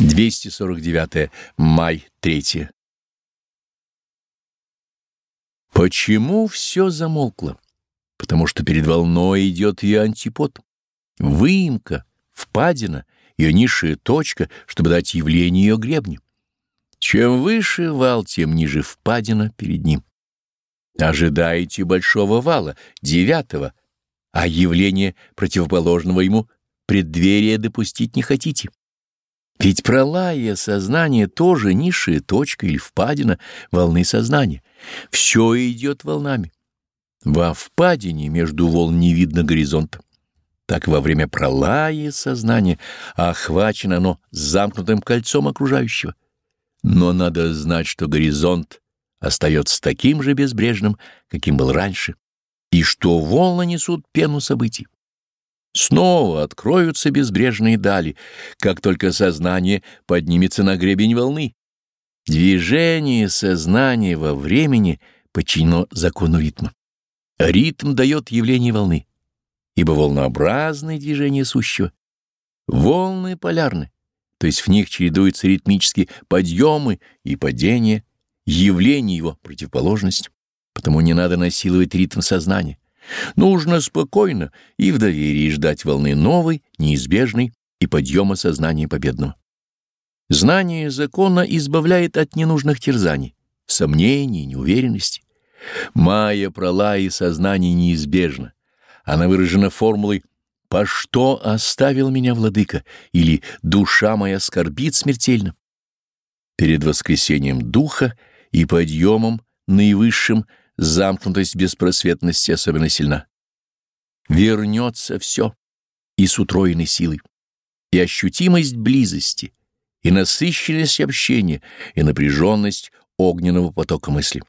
249 май 3 Почему все замолкло? Потому что перед волной идет ее антипод. Выемка, впадина, ее низшая точка, чтобы дать явление ее гребню. Чем выше вал, тем ниже впадина перед ним. Ожидаете большого вала, девятого, а явление противоположного ему преддверия допустить не хотите. Ведь пролая сознание тоже низшая точка или впадина волны сознания. Все идет волнами. Во впадине между волн не видно горизонта. Так во время пролая сознания охвачено оно замкнутым кольцом окружающего. Но надо знать, что горизонт остается таким же безбрежным, каким был раньше, и что волны несут пену событий. Снова откроются безбрежные дали, как только сознание поднимется на гребень волны. Движение сознания во времени подчинено закону ритма. Ритм дает явление волны, ибо волнообразное движение сущего. Волны полярны, то есть в них чередуются ритмические подъемы и падения, явление его противоположность, потому не надо насиловать ритм сознания. Нужно спокойно и в доверии ждать волны новой, неизбежной и подъема сознания победного. Знание закона избавляет от ненужных терзаний, сомнений, неуверенности. Майя прала и сознание неизбежно. Она выражена формулой «По что оставил меня владыка?» или «Душа моя скорбит смертельно». Перед воскресением духа и подъемом наивысшим – замкнутость беспросветности особенно сильна. Вернется все и с утроенной силой, и ощутимость близости, и насыщенность общения, и напряженность огненного потока мысли.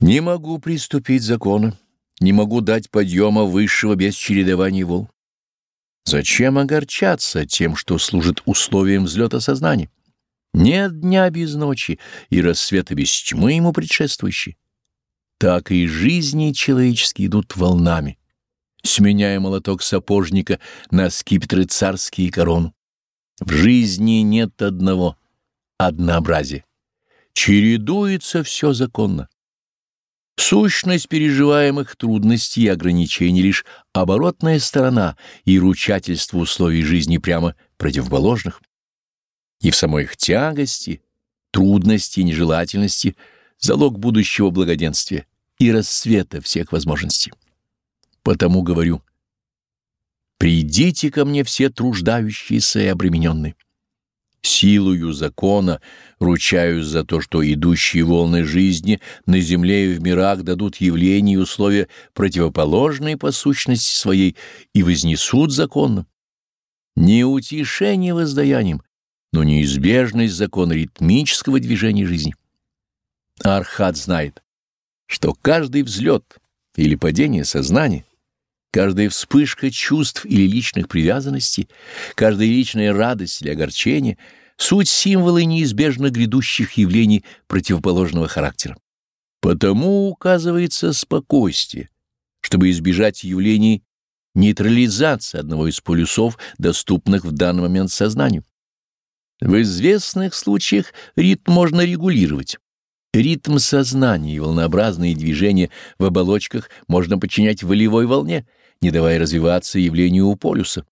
Не могу приступить закона, не могу дать подъема высшего без чередования волн. Зачем огорчаться тем, что служит условием взлета сознания? Нет дня без ночи и рассвета без тьмы ему предшествующей. Так и жизни человеческие идут волнами, сменяя молоток сапожника на скипетры царские и корону. В жизни нет одного однообразия. Чередуется все законно. Сущность переживаемых трудностей и ограничений лишь оборотная сторона и ручательство условий жизни прямо противоположных и в самой их тягости, трудности и нежелательности залог будущего благоденствия и расцвета всех возможностей. Потому говорю, придите ко мне все труждающиеся и обремененные. Силою закона ручаюсь за то, что идущие волны жизни на земле и в мирах дадут явления и условия противоположные по сущности своей и вознесут законно. Не утешение воздаянием, но неизбежность закона ритмического движения жизни. Архат знает, что каждый взлет или падение сознания, каждая вспышка чувств или личных привязанностей, каждая личная радость или огорчение — суть символы неизбежно грядущих явлений противоположного характера. Потому указывается спокойствие, чтобы избежать явлений нейтрализации одного из полюсов, доступных в данный момент сознанию. В известных случаях ритм можно регулировать. Ритм сознания и волнообразные движения в оболочках можно подчинять волевой волне, не давая развиваться явлению у полюса.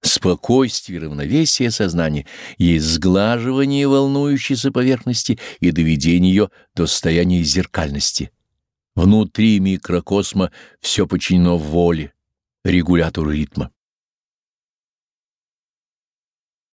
Спокойствие равновесие сознания есть сглаживание волнующейся поверхности и доведение ее до состояния зеркальности. Внутри микрокосма все подчинено воле, регулятору ритма.